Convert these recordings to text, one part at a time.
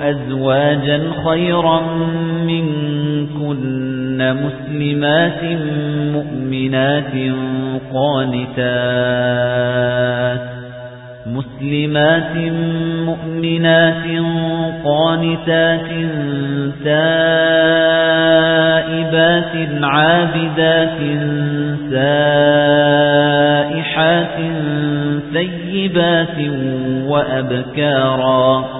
أَزْوَاجًا خَيْرًا مِنكُنَّ مُسْلِمَاتٍ مُؤْمِنَاتٍ قَانِتَاتٍ مُسْلِمَاتٍ مُؤْمِنَاتٍ قَانِتَاتٍ تَائِبَاتٍ عَابِدَاتٍ سَائِحَاتٍ ثَيِّبَاتٍ وَأَبْكَارًا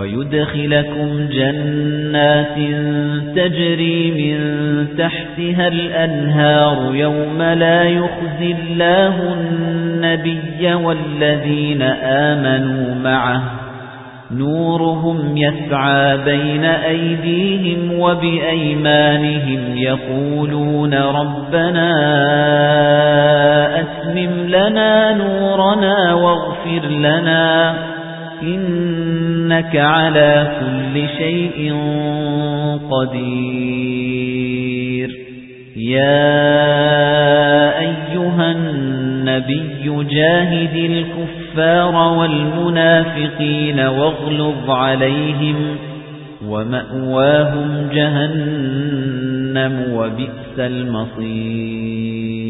وَيُدْخِلَكُمْ جَنَّاتٍ تَجْرِي مِن تَحْتِهَا الْأَنْهَارُ يَوْمَ لَا يُخْزِي اللَّهُ النَّبِيَّ وَالَّذِينَ آمَنُوا مَعَهُ. نُورُهُمْ يَسْعَى بَيْنَ أَيْدِيهِمْ وَبِأَيْمَانِهِمْ يَقُولُونَ رَبَّنَا أَتْمِمْ لَنَا نُورَنَا وَاغْفِرْ لَنَا إِنَّكَ عَلَى كُلِّ شَيْءٍ قَدِيرٌ. يَا أَيُّهَا النَّبِيُّ جَاهِدِ الْكُفَّارَ وَالْمُنَافِقِينَ وَاغْلُظْ عَلَيْهِمْ وَمَأْوَاهُمْ جَهَنَّمُ وَبِئْسَ الْمَصِيرُ.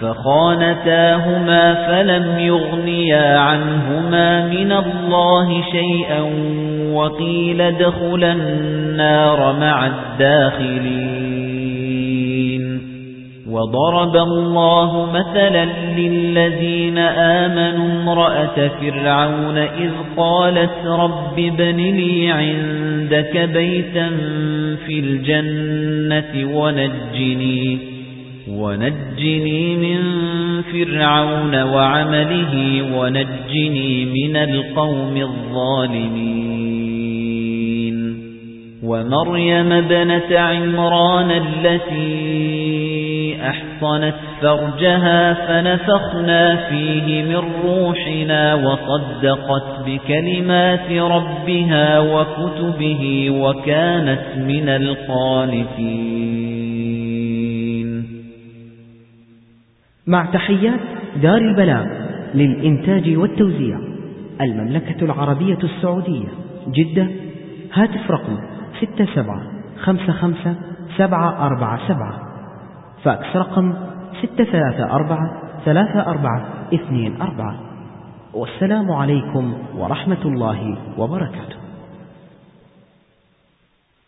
فخانتاهما فلم يغنيا عنهما من الله شيئا وقيل ادخلا النار مع الداخلين. وضرب الله مثلا للذين آمنوا امرأة فرعون إذ قالت رب ابن لي عندك بيتا في الجنة ونجني. ونجني من فرعون وعمله ونجني من القوم الظالمين ومريم بنت عمران التي أحصنت فرجها فنفخنا فيه من روحنا وصدقت بكلمات ربها وكتبه وكانت من القانتين مع تحيات دار البلاغ للإنتاج والتوزيع المملكة العربية السعودية جدة. هاتف رقم 6755 747 فاكس رقم ستة ثلاثة أربعة ثلاثة أربعة اثنين أربعة. والسلام عليكم ورحمة الله وبركاته.